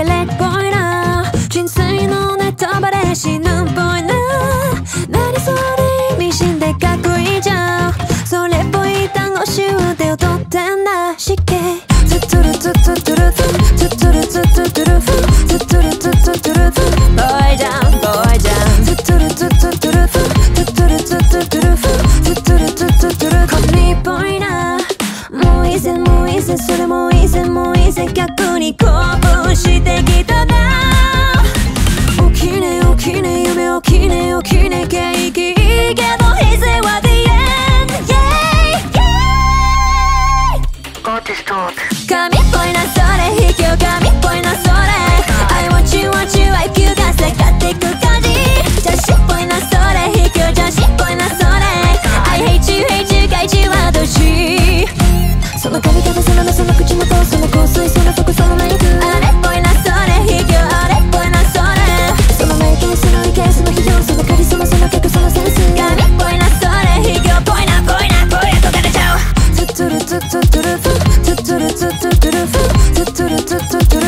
疲れっぽいな人生のネタバレ死ぬっぽいな。なりそれで意味深でかっこいいじゃん。それっぽい単語集で踊ってんだ。しけツッツルツッツッツルフンツッツルツッツッツルフ。ンツッツルツッツッツルフ。ンボーイジャンボーイジャン。ツッツルツッツッツルフ。ンツッツルツッツッツルフ。ンツッツルツッツッツルフ。ンコミっぽいな。もういいぜもういいぜそれもいいぜもういいぜ。逆にこぼ神っぽいなそれ。卑怯神っぽいなそれ。I want you want you I feel が下がってく感じ。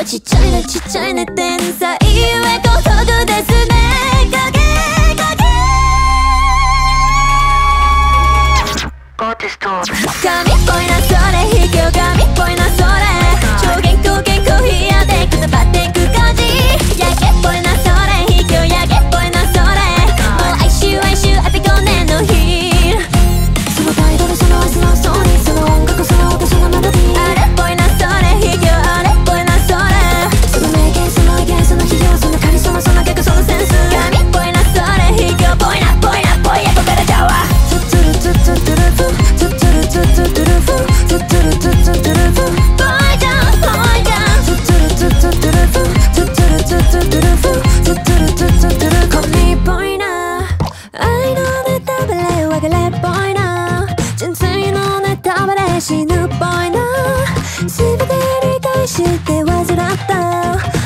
はちっちゃいねちっちゃいね天才ゆえ高速ですねかけかけ。神っぽいなそれ卑怯神っぽいなそれ死ぬっぽいの全て理解して煩った。